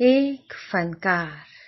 एक फनकार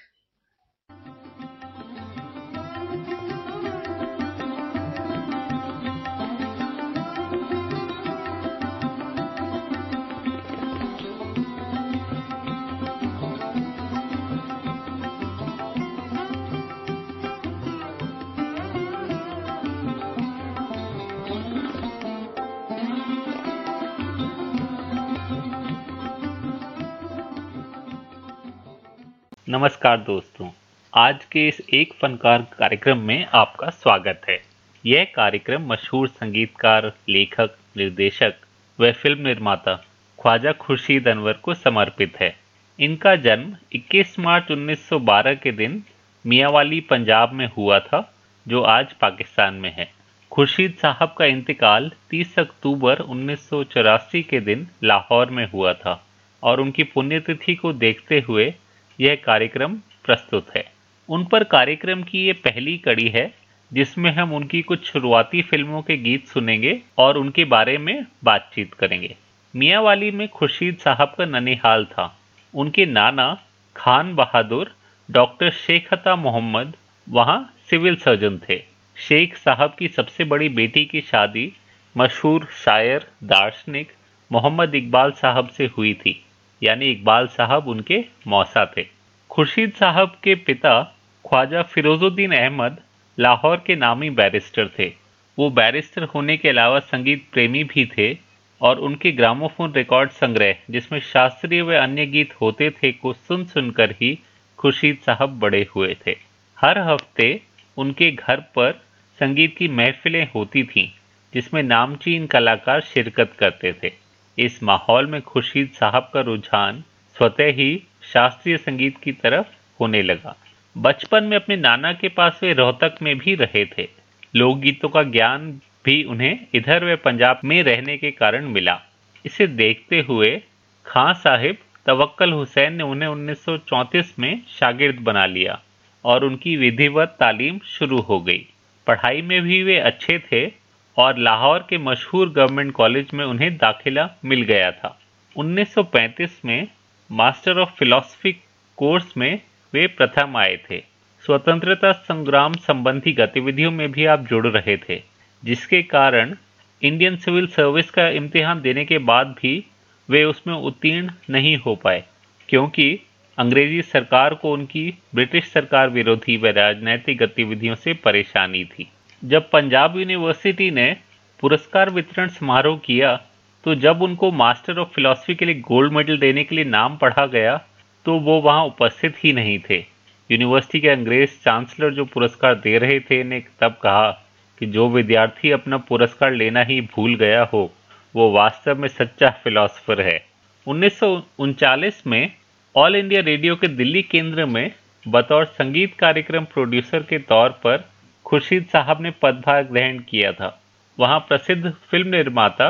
नमस्कार दोस्तों, आज के इस एक फनकार कार्यक्रम में आपका स्वागत है। यह कार्यक्रम मशहूर संगीतकार, लेखक, निर्देशक व फ़िल्म निर्माता ख्वाजा खुर्शीद अनवर को समर्पित है। इनका जन्म 21 मार्च 1912 के दिन मियावाली, पंजाब में हुआ था, जो आज पाकिस्तान में है। खुर्शीद साहब का इंतकाल 30 अक्टूबर उन्नीस सौ चौरासी के दिन लाहौर में हुआ था और उनकी पुण्यतिथि को देखते हुए यह कार्यक्रम प्रस्तुत है। उन पर कार्यक्रम की ये पहली कड़ी है, जिसमें हम उनकी कुछ शुरुआती फ़िल्मों के गीत सुनेंगे और उनके बारे में बातचीत करेंगे। मियावाली में खुर्शीद साहब का ननिहाल था। उनके नाना खान बहादुर, डॉक्टर शेखता मोहम्मद, वहाँ सिविल सर्जन थे। शेख साहब की सबसे बड़ी बेटी की शादी मशहूर शायर दार्शनिक मोहम्मद इकबाल साहब से हुई थी। यानी इकबाल साहब उनके मौसा थे। खुर्शीद साहब के पिता ख्वाजा फिरोजुद्दीन अहमद लाहौर के नामी बैरिस्टर थे। वो बैरिस्टर होने के अलावा संगीत प्रेमी भी थे और उनके ग्रामोफोन रिकॉर्ड संग्रह, जिसमें शास्त्रीय व अन्य गीत होते थे, को सुन सुनकर ही खुर्शीद साहब बड़े हुए थे। हर हफ़्ते उनके घर पर संगीत की महफिलें होती थीं, जिसमें नामचीन कलाकार शिरकत करते थे। इस माहौल में खुर्शीद साहब का रुझान स्वतः ही शास्त्रीय संगीत की तरफ़ होने लगा। बचपन में अपने नाना के पास वे रोहतक में भी रहे थे। लोकगीतों का ज्ञान भी उन्हें इधर व पंजाब में रहने के कारण मिला। इसे देखते हुए खां साहिब तवक्कल हुसैन ने उन्हें 1934 में शागिर्द बना लिया और उनकी विधिवत तालीम शुरू हो गई। पढ़ाई में भी वे अच्छे थे और लाहौर के मशहूर गवर्नमेंट कॉलेज में उन्हें दाखिला मिल गया था। 1935 में मास्टर ऑफ़ फिलॉसफी कोर्स में वे प्रथम आए थे। स्वतंत्रता संग्राम संबंधी गतिविधियों में भी आप जुड़ रहे थे, जिसके कारण इंडियन सिविल सर्विस का इम्तिहान देने के बाद भी वे उसमें उत्तीर्ण नहीं हो पाए, क्योंकि अंग्रेज़ी सरकार को उनकी ब्रिटिश सरकार विरोधी व राजनैतिक गतिविधियों से परेशानी थी। जब पंजाब यूनिवर्सिटी ने पुरस्कार वितरण समारोह किया तो जब उनको मास्टर ऑफ़ फिलॉसफी के लिए गोल्ड मेडल देने के लिए नाम पढ़ा गया तो वो वहाँ उपस्थित ही नहीं थे। यूनिवर्सिटी के अंग्रेज़ चांसलर जो पुरस्कार दे रहे थे, ने तब कहा कि जो विद्यार्थी अपना पुरस्कार लेना ही भूल गया हो, वो वास्तव में सच्चा फिलोसफर है। उन्नीस में ऑल इंडिया रेडियो के दिल्ली केंद्र में बतौर संगीत कार्यक्रम प्रोड्यूसर के तौर पर खुर्शीद साहब ने पदभार ग्रहण किया था। वहाँ प्रसिद्ध फ़िल्म निर्माता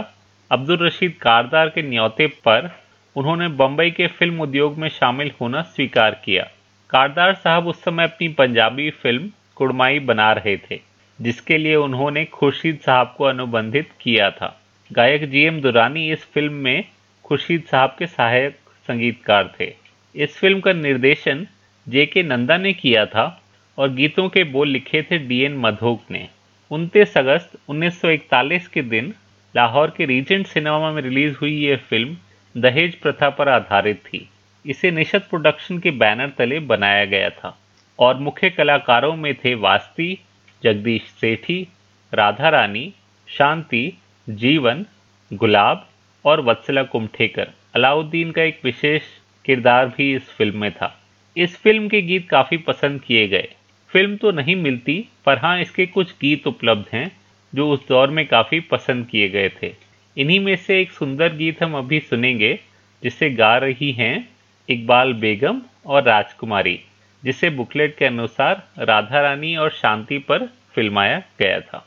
अब्दुल रशीद कारदार के न्योते पर उन्होंने बम्बई के फ़िल्म उद्योग में शामिल होना स्वीकार किया। कारदार साहब उस समय अपनी पंजाबी फ़िल्म कुड़माई बना रहे थे, जिसके लिए उन्होंने खुर्शीद साहब को अनुबंधित किया था। गायक जी एम दुरानी इस फ़िल्म में खुर्शीद साहब के सहायक संगीतकार थे। इस फ़िल्म का निर्देशन जे के नंदा ने किया था और गीतों के बोल लिखे थे डीएन मधोक ने। उनतीस अगस्त 1941 के दिन लाहौर के रीजेंट सिनेमा में रिलीज़ हुई यह फ़िल्म दहेज प्रथा पर आधारित थी। इसे निशत प्रोडक्शन के बैनर तले बनाया गया था और मुख्य कलाकारों में थे वास्ती, जगदीश सेठी, राधा रानी, शांति, जीवन, गुलाब और वत्सला कुमठेकर। अलाउद्दीन का एक विशेष किरदार भी इस फ़िल्म में था। इस फ़िल्म के गीत काफ़ी पसंद किए गए। फ़िल्म तो नहीं मिलती, पर हाँ इसके कुछ गीत उपलब्ध हैं, जो उस दौर में काफ़ी पसंद किए गए थे। इन्हीं में से एक सुंदर गीत हम अभी सुनेंगे, जिसे गा रही हैं इकबाल बेगम और राजकुमारी, जिसे बुकलेट के अनुसार राधा रानी और शांति पर फिल्माया गया था।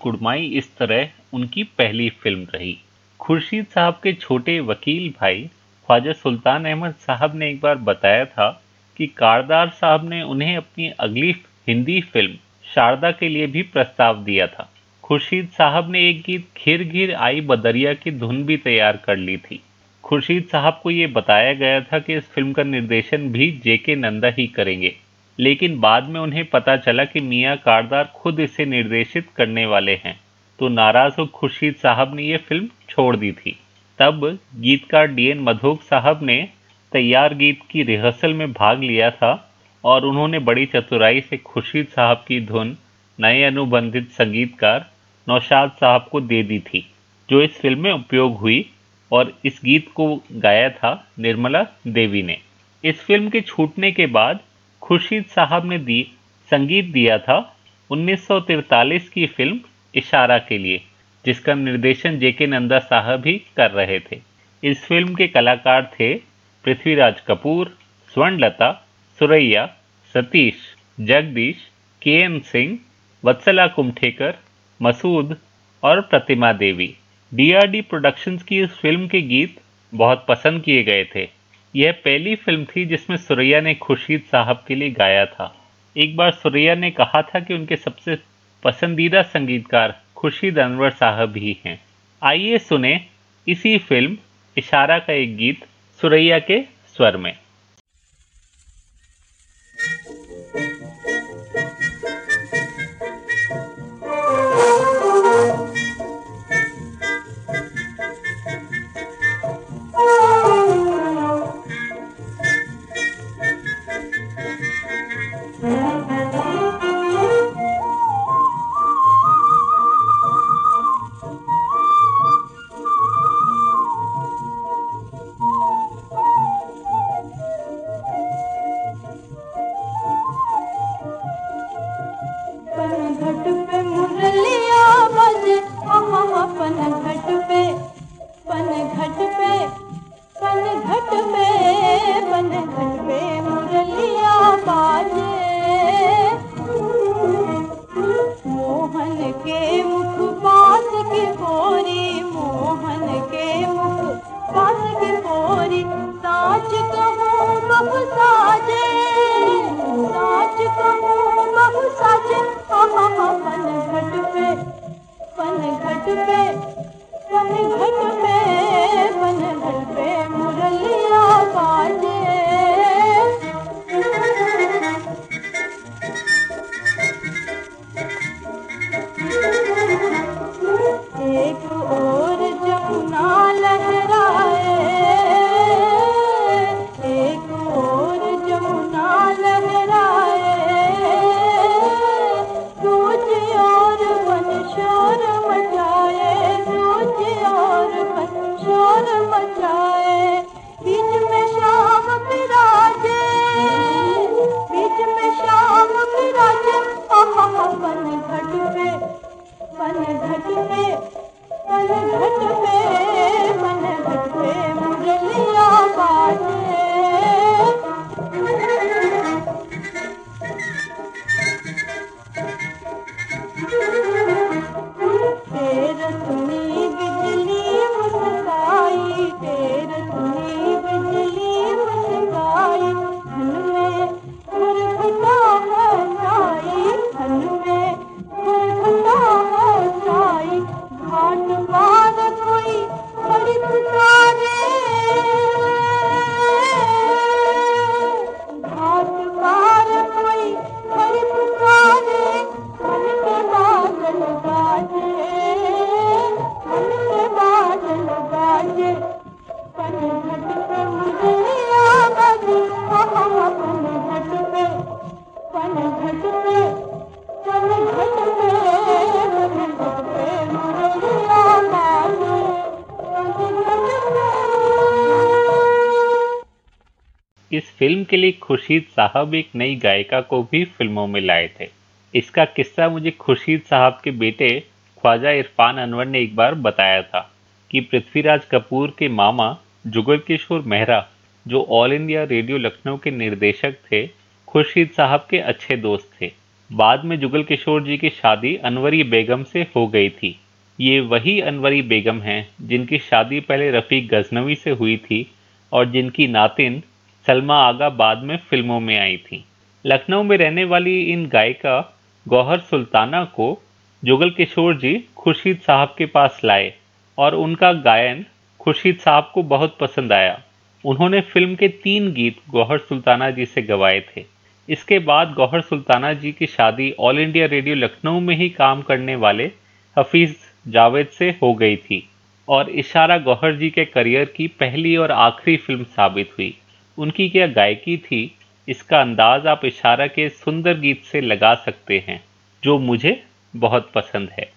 कुड़माई इस तरह उनकी पहली फ़िल्म रही। खुर्शीद साहब के छोटे वकील भाई ख्वाजा सुल्तान अहमद साहब ने एक बार बताया था कि कारदार साहब ने उन्हें अपनी अगली हिंदी फ़िल्म शारदा के लिए भी प्रस्ताव दिया था। खुर्शीद साहब ने एक गीत घिर घिर आई बदरिया की धुन भी तैयार कर ली थी। खुर्शीद साहब को ये बताया गया था कि इस फ़िल्म का निर्देशन भी जेके नंदा ही करेंगे। लेकिन बाद में उन्हें पता चला कि मियाँ कारदार खुद इसे निर्देशित करने वाले हैं। तो नाराज़ हो खुर्शीद साहब ने यह फ़िल्म छोड़ दी थी। तब गीतकार डीएन मधोक साहब ने तैयार गीत की रिहर्सल में भाग लिया था और उन्होंने बड़ी चतुराई से खुर्शीद साहब की धुन, नए अनुबंधित संगीतकार नौशाद साहब को दे दी थी, जो इस फ़िल्म में उपयोग हुई और इस गीत को गाया था निर्मला देवी ने। इस फ़िल्म के छूटने के बाद खुर्शीद साहब ने दी, संगीत दिया था 1943 की फ़िल्म इशारा के लिए, जिसका निर्देशन जेके नंदा साहब ही कर रहे थे। इस फ़िल्म के कलाकार थे पृथ्वीराज कपूर, स्वर्णलता, सुरैया, सतीश, जगदीश के एम सिंह, वत्सला कुमठेकर, मसूद और प्रतिमा देवी। डीआरडी प्रोडक्शंस की इस फ़िल्म के गीत बहुत पसंद किए गए थे। यह पहली फ़िल्म थी जिसमें सुरैया ने खुर्शीद साहब के लिए गाया था। एक बार सुरैया ने कहा था कि उनके सबसे पसंदीदा संगीतकार खुर्शीद अनवर साहब ही हैं। आइए सुने इसी फ़िल्म इशारा का एक गीत सुरैया के स्वर में। फ़िल्म के लिए खुर्शीद साहब एक नई गायिका को भी फ़िल्मों में लाए थे। इसका किस्सा मुझे खुर्शीद साहब के बेटे ख्वाजा इरफान अनवर ने एक बार बताया था कि पृथ्वीराज कपूर के मामा जुगल किशोर मेहरा, जो ऑल इंडिया रेडियो लखनऊ के निर्देशक थे, खुर्शीद साहब के अच्छे दोस्त थे। बाद में जुगल किशोर जी की शादी अनवरी बेगम से हो गई थी। ये वही अनवरी बेगम हैं जिनकी शादी पहले रफ़ीक गजनवी से हुई थी और जिनकी नातिन सलमा आगा बाद में फ़िल्मों में आई थी। लखनऊ में रहने वाली इन गायिका गौहर सुल्ताना को जुगल किशोर जी खुर्शीद साहब के पास लाए और उनका गायन खुर्शीद साहब को बहुत पसंद आया। उन्होंने फ़िल्म के तीन गीत गौहर सुल्ताना जी से गवाए थे। इसके बाद गौहर सुल्ताना जी की शादी ऑल इंडिया रेडियो लखनऊ में ही काम करने वाले हफीज जावेद से हो गई थी और इशारा गौहर जी के करियर की पहली और आखिरी फ़िल्म साबित हुई। उनकी क्या गायकी थी, इसका अंदाज आप इशारा के सुंदर गीत से लगा सकते हैं, जो मुझे बहुत पसंद है।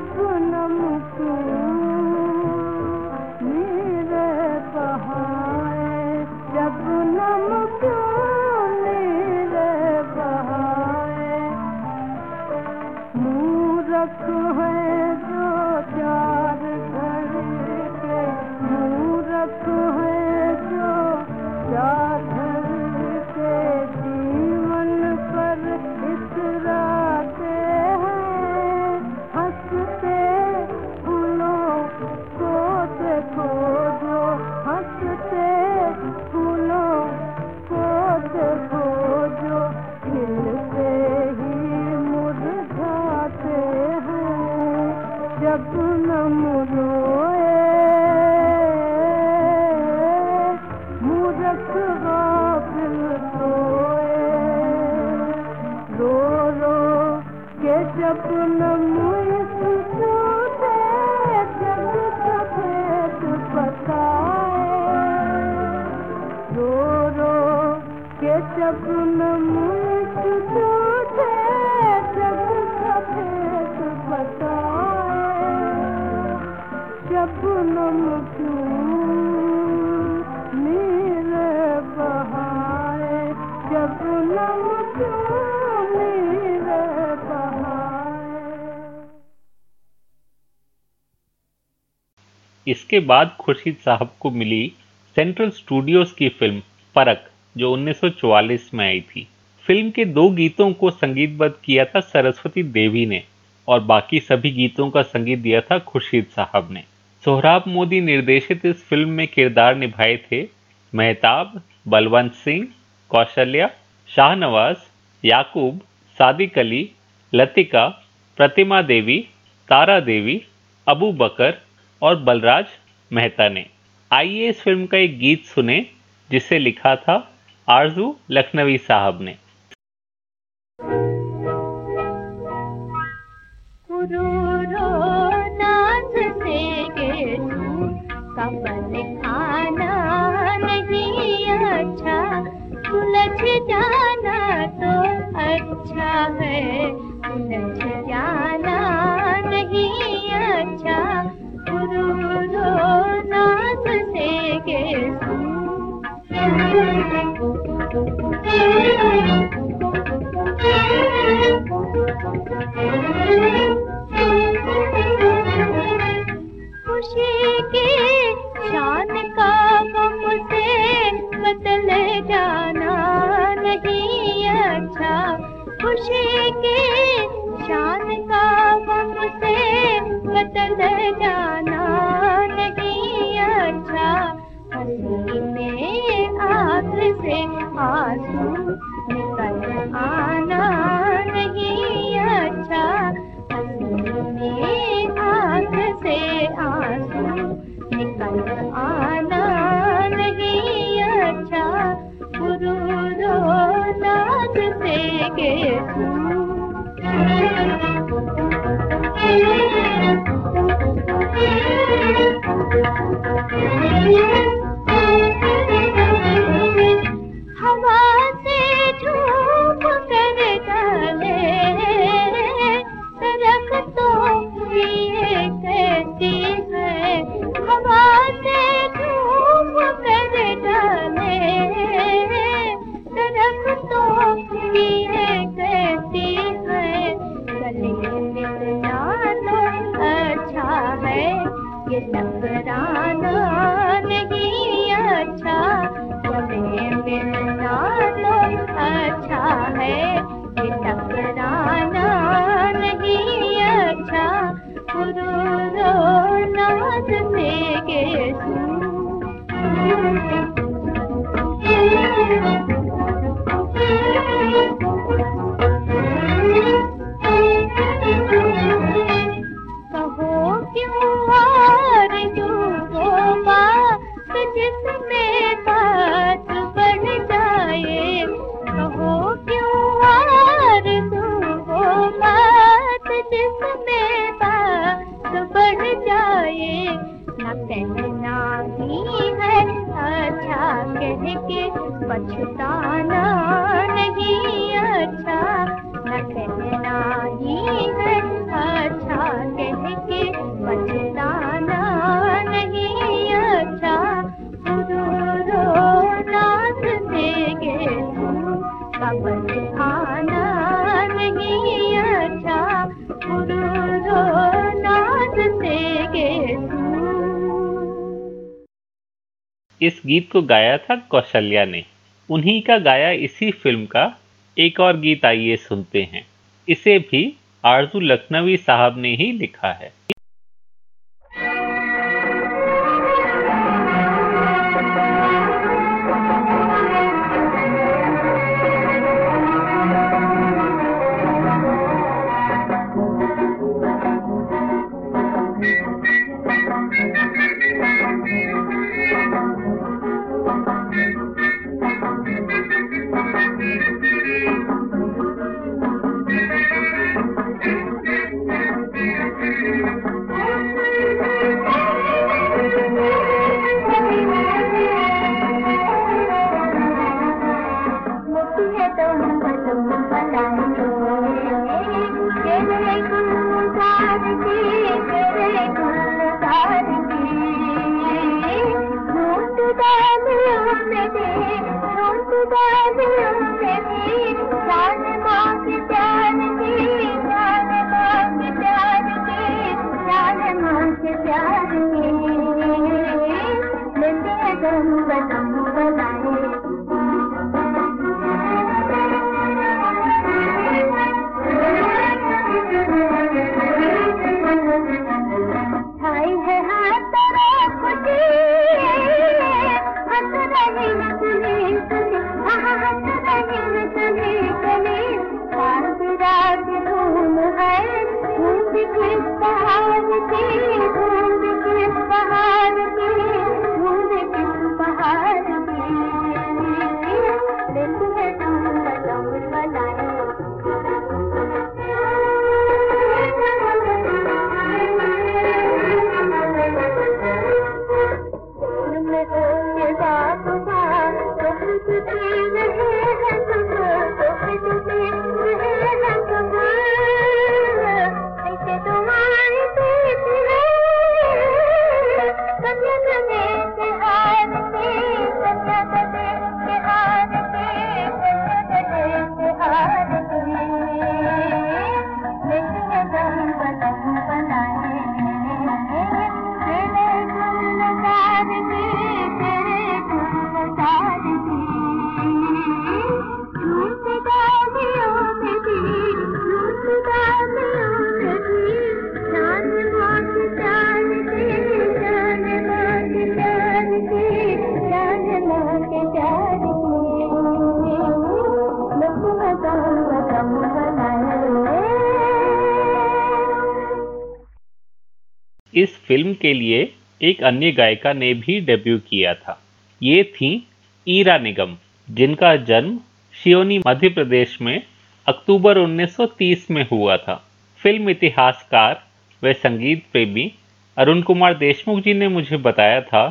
不能那么 इसके बाद खुर्शीद साहब को मिली सेंट्रल स्टूडियोज की फ़िल्म परक जो 1944 में आई थी। फ़िल्म के दो गीतों को संगीतबद्ध किया था सरस्वती देवी ने और बाकी सभी गीतों का संगीत दिया था खुर्शीद साहब ने। सोहराब मोदी निर्देशित इस फ़िल्म में किरदार निभाए थे मेहताब, बलवंत सिंह, कौशल्या, शाहनवाज, याकूब, सादिक अली, लतिका, प्रतिमा देवी, तारा देवी, अबू बकर और बलराज मेहता ने। आइए इस फ़िल्म का एक गीत सुने, जिसे लिखा था आरज़ू लखनवी साहब ने। अच्छा। जाना तो अच्छा है जाना खुशी के शान का बदल जाना नहीं अच्छा। हँसी में आग से आँसू निकल आना नहीं अच्छा। हँसी में आग से आँसू निकल आना नहीं अच्छा। गुरु रो नाद से के Thank you. thank you. गीत को गाया था कौशल्या ने। उन्हीं का गाया इसी फ़िल्म का। एक और गीत आइए सुनते हैं। इसे भी आरज़ू लखनवी साहब ने ही लिखा है। फ़िल्म के लिए एक अन्य गायिका ने भी डेब्यू किया था। ये थी ईरा निगम, जिनका जन्म शियोनी मध्य प्रदेश में अक्टूबर 1930 में हुआ था। फ़िल्म इतिहासकार व संगीत प्रेमी अरुण कुमार देशमुख जी ने मुझे बताया था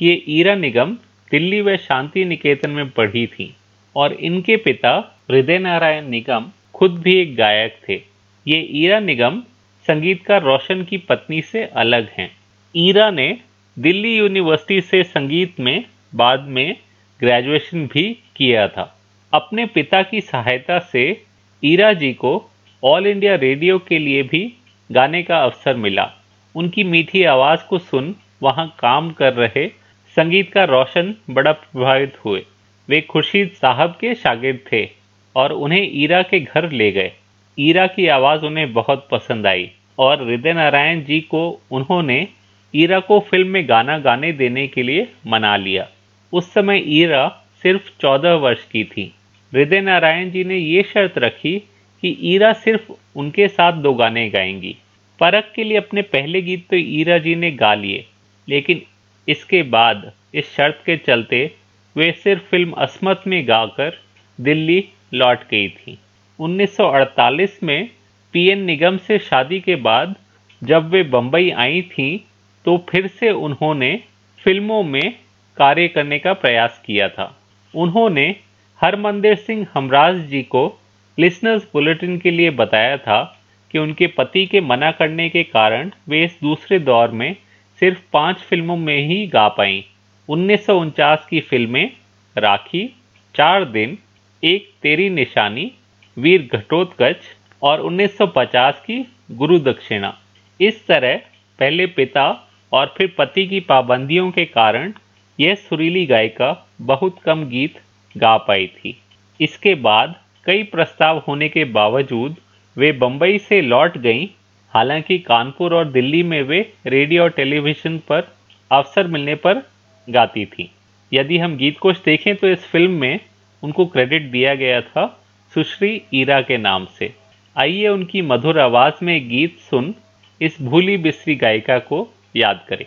कि ये ईरा निगम दिल्ली व शांति निकेतन में पढ़ी थी और इनके पिता हृदय नारायण निगम खुद भी एक गायक थे। ये ईरा निगम संगीतकार रोशन की पत्नी से अलग हैं। ईरा ने दिल्ली यूनिवर्सिटी से संगीत में, बाद में ग्रेजुएशन भी किया था। अपने पिता की सहायता से ईरा जी को ऑल इंडिया रेडियो के लिए भी गाने का अवसर मिला। उनकी मीठी आवाज़ को सुन वहाँ काम कर रहे संगीतकार रोशन बड़ा प्रभावित हुए। वे खुर्शीद साहब के शागिर्द थे और उन्हें ईरा के घर ले गए। ईरा की आवाज़ उन्हें बहुत पसंद आई और हृदय नारायण जी को उन्होंने ईरा को फ़िल्म में गाना गाने देने के लिए मना लिया। उस समय ईरा सिर्फ़ चौदह वर्ष की थी। हृदय नारायण जी ने ये शर्त रखी कि ईरा सिर्फ़ उनके साथ दो गाने गाएँगी। परख के लिए अपने पहले गीत तो ईरा जी ने गा लिए, लेकिन इसके बाद, इस शर्त के चलते, वे सिर्फ़ फ़िल्म असमत में गाकर दिल्ली लौट गई थी। 1948 में पीएन निगम से शादी के बाद जब वे बम्बई आई थीं तो फिर से उन्होंने फ़िल्मों में कार्य करने का प्रयास किया था। उन्होंने हरमंदिर सिंह हमराज जी को लिसनर्स बुलेटिन के लिए बताया था कि उनके पति के मना करने के कारण वे इस दूसरे दौर में सिर्फ़ पाँच फ़िल्मों में ही गा पाईं। उन्नीस सौ उनचास की फ़िल्में राखी, चार दिन, एक तेरी निशानी वीर घटोत्कच और 1950 की गुरु दक्षिणा। इस तरह पहले पिता और फिर पति की पाबंदियों के कारण यह सुरीली गायिका बहुत कम गीत गा पाई थी। इसके बाद कई प्रस्ताव होने के बावजूद वे बम्बई से लौट गईं। हालाँकि कानपुर और दिल्ली में वे रेडियो और टेलीविज़न पर अवसर मिलने पर गाती थी। यदि हम गीत कोश देखें तो इस फ़िल्म में उनको क्रेडिट दिया गया था सुश्री ईरा के नाम से। आइए उनकी मधुर आवाज़ में गीत सुन, इस भूली बिसरी गायिका को याद करें।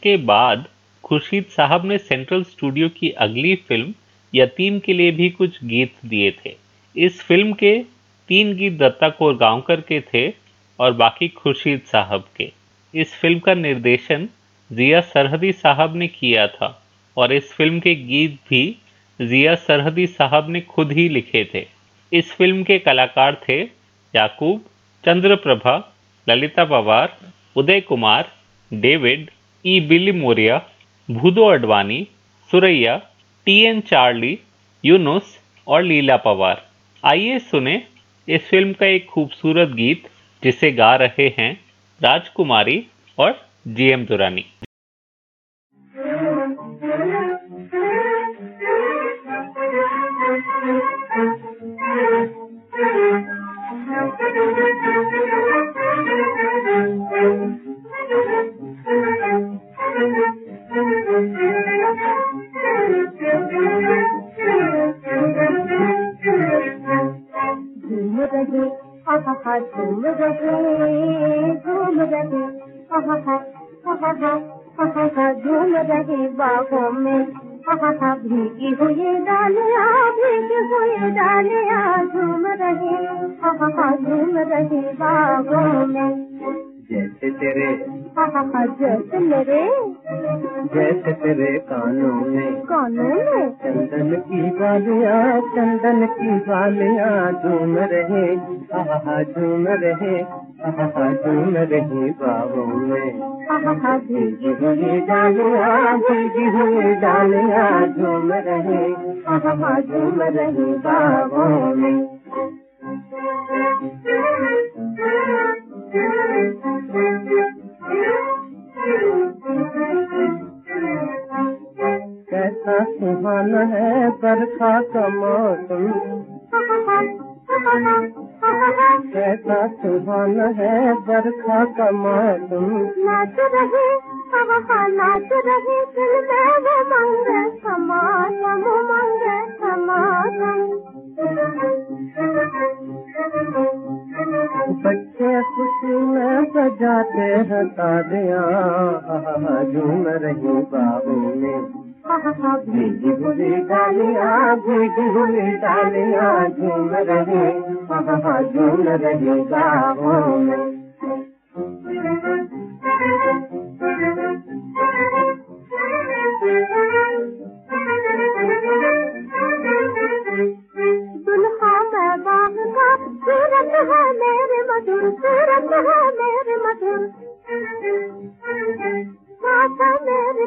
इसके बाद खुर्शीद साहब ने सेंट्रल स्टूडियो की अगली फ़िल्म यतीम के लिए भी कुछ गीत दिए थे। इस फ़िल्म के तीन गीत दत्ता कोरगांवकर के थे और बाकी खुर्शीद साहब के। इस फ़िल्म का निर्देशन जिया सरहदी साहब ने किया था और इस फ़िल्म के गीत भी जिया सरहदी साहब ने खुद ही लिखे थे। इस फ़िल्म के कलाकार थे Yakub, Chandraprabha, Lalita Pawar, Uday Kumar, David E Billimoria Bhudo Advani Suraiya T N Charlie Yunus और लीला पवार आइए सुने इस फ़िल्म का एक खूबसूरत गीत जिसे गा रहे हैं राजकुमारी और जीएम दुरानी झूम रहे बाहों में भीगी हुई डालिया भीगी हुई डालिया झूम रहे झूम रहे बाहों में जैसे तेरे जैसे मेरे जैसे तेरे कानों में कानों में चंदन की बालियाँ चंदन की बालियाँ झूम रहे झूम रहे झूम रहे बाबों में आहा भीगी हुई डालियाँ भीगी हुई डालियाँ झूम रहे झूम रहे बाहों में कैसा सुहाना है बरखा का मौसम। कैसा सुहाना है बरखा का मौसम। नाच रहे आहा नाच रहे, दिल में वो मंग समासम मंग समासम बजाते हैं तालियाँ झूम रही बाबू में भीगी डालियाँ डालियाँ, झूम रहे। झूम रहे गाँवों में दुल्हा मैं का सूरत है मेरे मधुर सूरत है मेरे मधुर। है मेरे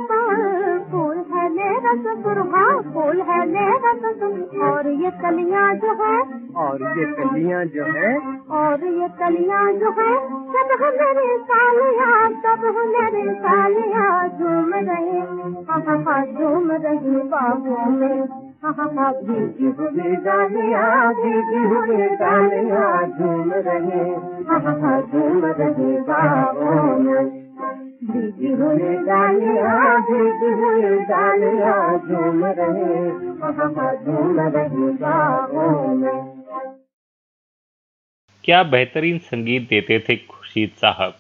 फूल है मेरा ससुर हाँ फूल है मेरा ससुर और ये कलियाँ जो है और ये कलियाँ जो है और ये कलियाँ जो है सब मेरी सालियाँ सब मेरी सालियाँ झूम रहे। हा हा झूम रही बाहों में। हा भीगी हुई डालियाँ भीगी हुई डालियाँ झूम रहे। झूम रहे गाँवों में। क्या बेहतरीन संगीत देते थे खुर्शीद साहब?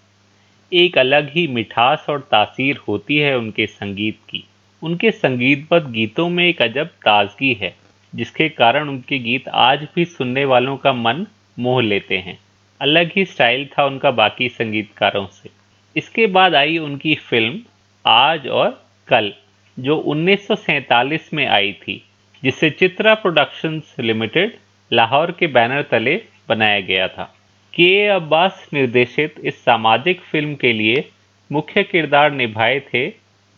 एक अलग ही मिठास और तासीर होती है उनके संगीत की। उनके संगीतबद्ध गीतों में एक अजब ताजगी है, जिसके कारण उनके गीत आज भी सुनने वालों का मन मोह लेते हैं। अलग ही स्टाइल था उनका बाकी संगीतकारों से। इसके बाद आई उनकी फ़िल्म आज और कल, जो 1947 में आई थी, जिसे चित्रा प्रोडक्शंस लिमिटेड, लाहौर के बैनर तले बनाया गया था। के. अब्बास निर्देशित इस सामाजिक फ़िल्म के लिए मुख्य किरदार निभाए थे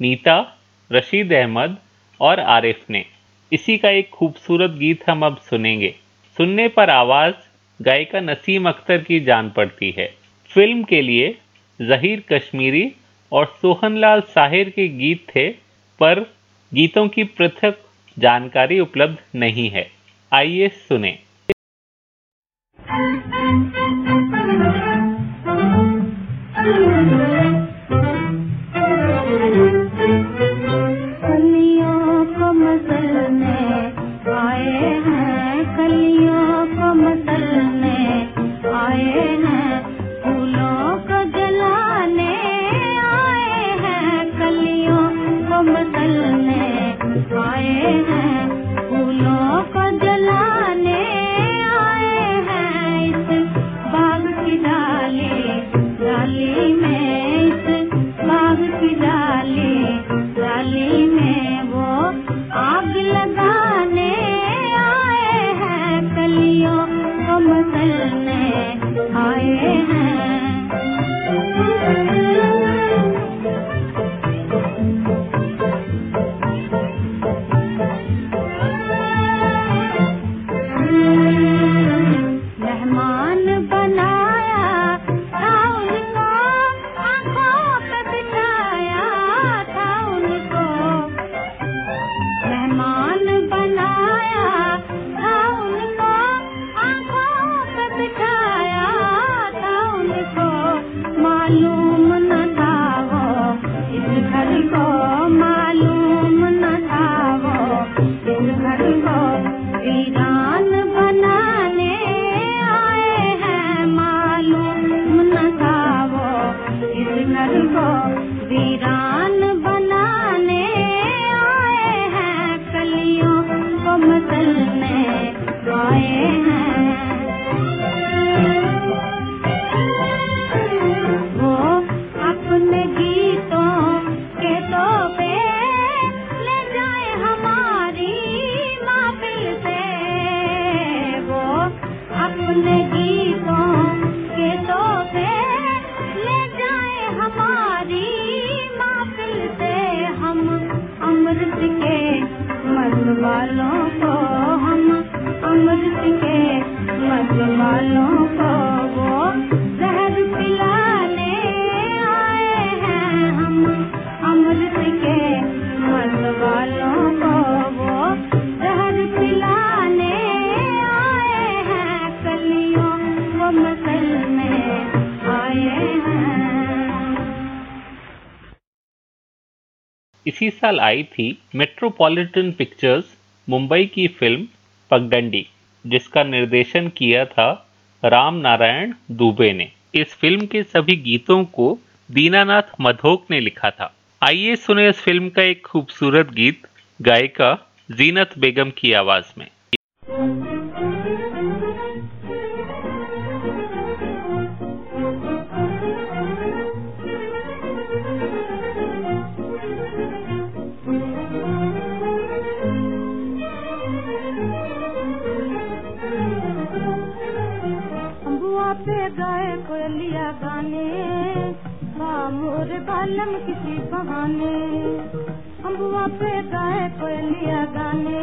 नीता, रशीद अहमद और आरिफ ने। इसी का एक खूबसूरत गीत हम अब सुनेंगे। सुनने पर आवाज़ गायिका नसीम अख्तर की जान पड़ती है। फ़िल्म के लिए जहीर कश्मीरी और सोहनलाल साहिर के गीत थे, पर गीतों की पृथक जानकारी उपलब्ध नहीं है। आइए सुने। कलियों अमृत के मत वालों को हम अमृत के मत वालों को इसी साल आई थी मेट्रोपॉलिटन पिक्चर्स मुंबई की फ़िल्म पगडंडी, जिसका निर्देशन किया था राम नारायण दुबे ने। इस फ़िल्म के सभी गीतों को दीनानाथ मधोक ने लिखा था। आइए सुने इस फ़िल्म का एक खूबसूरत गीत, गायिका जीनत बेगम की आवाज़ में। बालम किसी बहाने, अम्बुआ पे गाए कोयलिया गाने।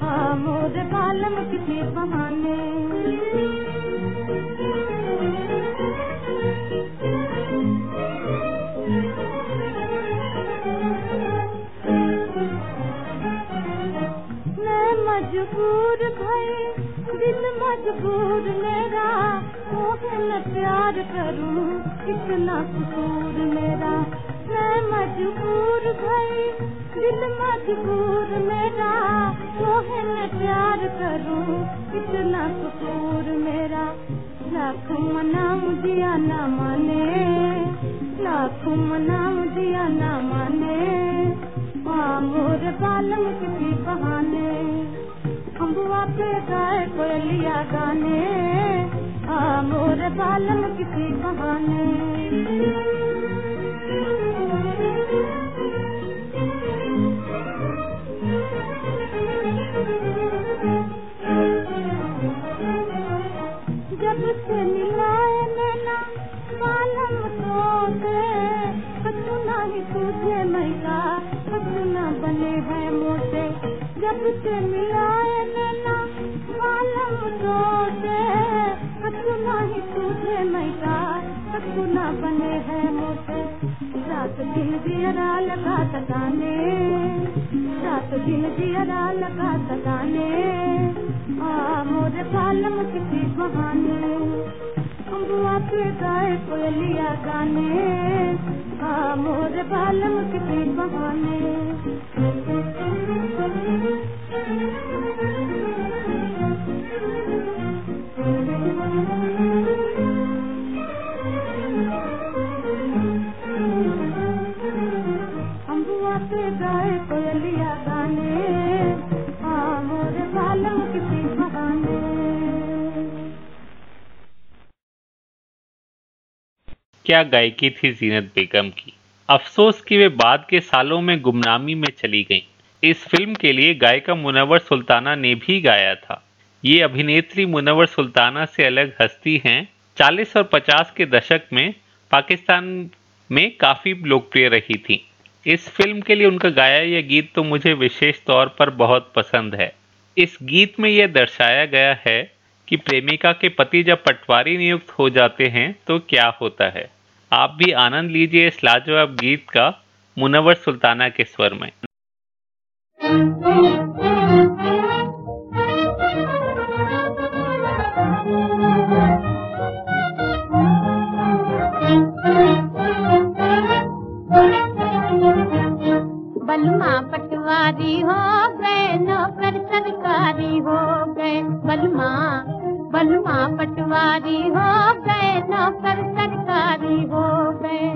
हाँ बालम किसी बहाने। मैं मजबूर भई, दिल मजबूर मेरा मोहे न प्यार करूँ, इतना कसूर पे गाए कोयलिया गाने मोर बालम किसी बहाने। क्या गायकी थी जीनत बेगम की? अफसोस कि वे बाद के सालों में गुमनामी में चली गईं। इस फ़िल्म के लिए गायिका मुनवर सुल्ताना ने भी गाया था। ये अभिनेत्री मुनवर सुल्ताना से अलग हस्ती हैं। 40 और 50 के दशक में पाकिस्तान में काफ़ी लोकप्रिय रही थी। इस फ़िल्म के लिए उनका गाया यह गीत तो मुझे विशेष तौर पर बहुत पसंद है। इस गीत में यह दर्शाया गया है कि प्रेमिका के पति जब पटवारी नियुक्त हो जाते हैं तो क्या होता है? आप भी आनंद लीजिए इस लाजवाब गीत का, मुनवर सुल्ताना के स्वर में। बलमा पटवारी हो गए नौकर सरकारी हो गए। बलमा बलमा पटवारी हो गए नौकर सरकारी हो गए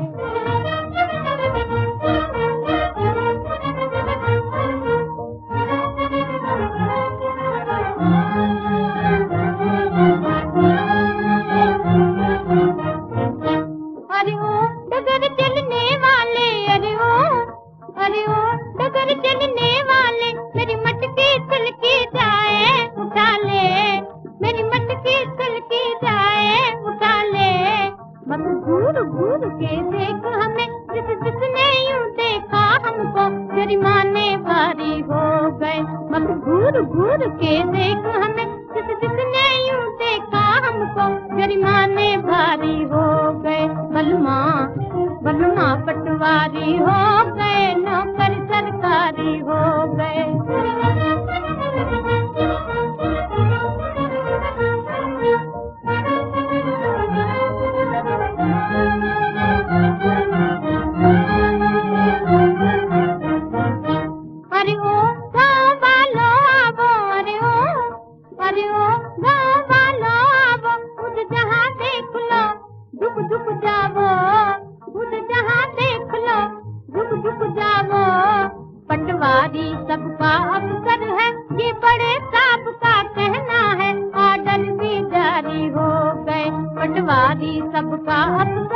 सबका अफसर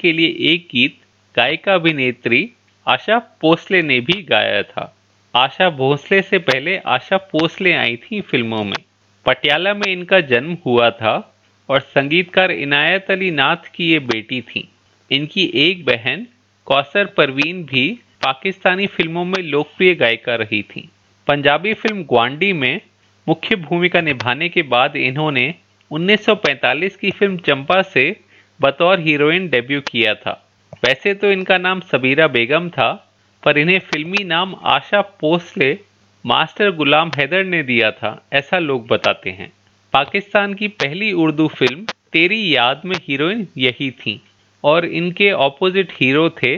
के लिए एक गीत गायिका अभिनेत्री आशा भोसले ने भी गाया था। आशा भोसले से पहले आशा भोसले आई थी फ़िल्मों में। पटियाला में इनका जन्म हुआ था और संगीतकार इनायत अली नाथ की ये बेटी थी। इनकी एक बहन कौसर परवीन भी पाकिस्तानी फ़िल्मों में लोकप्रिय गायिका रही थी। पंजाबी फ़िल्म ग्वांडी में मुख्य भूमिका निभाने के बाद इन्होंने 1945 की फ़िल्म चंपा से बतौर हीरोइन डेब्यू किया था। वैसे तो इनका नाम सबीरा बेगम था, पर इन्हें फिल्मी नाम आशा पोस्ले मास्टर गुलाम हैदर ने दिया था, ऐसा लोग बताते हैं। पाकिस्तान की पहली उर्दू फ़िल्म, तेरी याद में हीरोइन यही थी, और इनके ऑपोजिट हीरो थे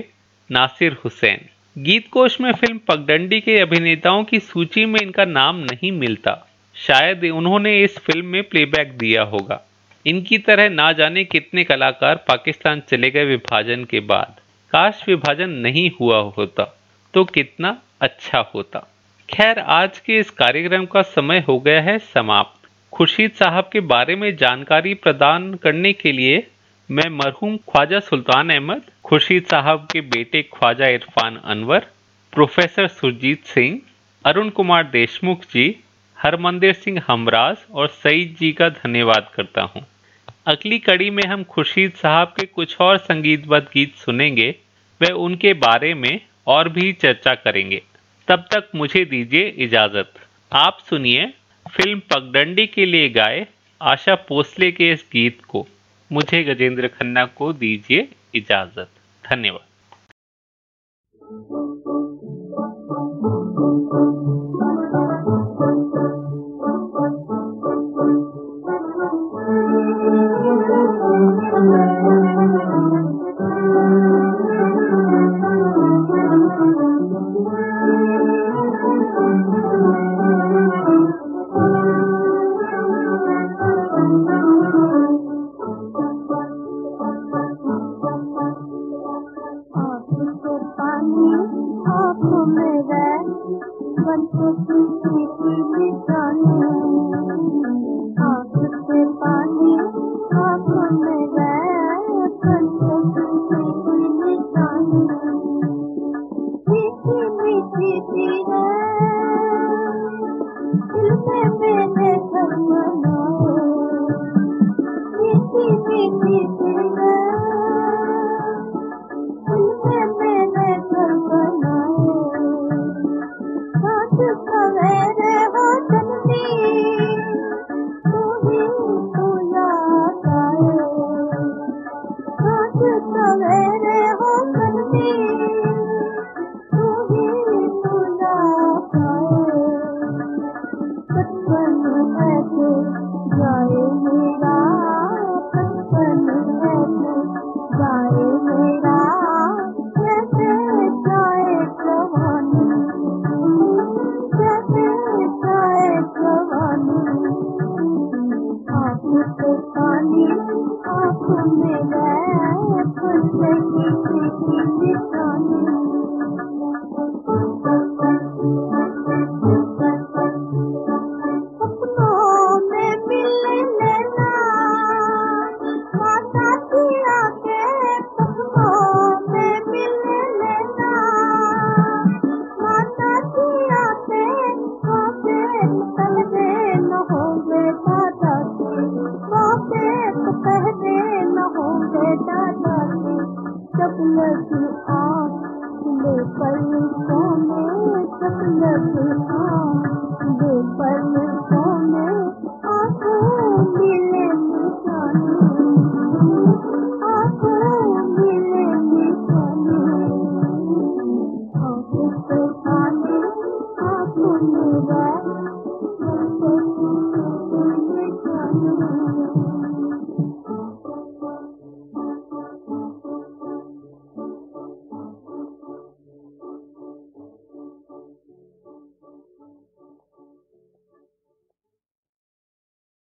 नासिर हुसैन। गीत कोश में फ़िल्म पगडंडी के अभिनेताओं की सूची में इनका नाम नहीं मिलता। शायद उन्होंने इस फ़िल्म में प्लेबैक दिया होगा। इनकी तरह ना जाने कितने कलाकार पाकिस्तान चले गए विभाजन के बाद। काश विभाजन नहीं हुआ होता तो कितना अच्छा होता। खैर, आज के इस कार्यक्रम का समय हो गया है समाप्त। खुर्शीद साहब के बारे में जानकारी प्रदान करने के लिए मैं मरहूम ख्वाजा सुल्तान अहमद, खुर्शीद साहब के बेटे ख्वाजा इरफान अनवर, प्रोफेसर सुरजीत सिंह, अरुण कुमार देशमुख जी हरमंदिर सिंह हमराज और सईद जी का धन्यवाद करता हूँ। अगली कड़ी में हम खुर्शीद साहब के कुछ और संगीतबद्ध गीत सुनेंगे, व उनके बारे में और भी चर्चा करेंगे। तब तक मुझे दीजिए इजाज़त। आप सुनिए फ़िल्म पगडंडी के लिए गाए आशा पोसले के इस गीत को। मुझे गजेंद्र खन्ना को दीजिए इजाज़त। धन्यवाद।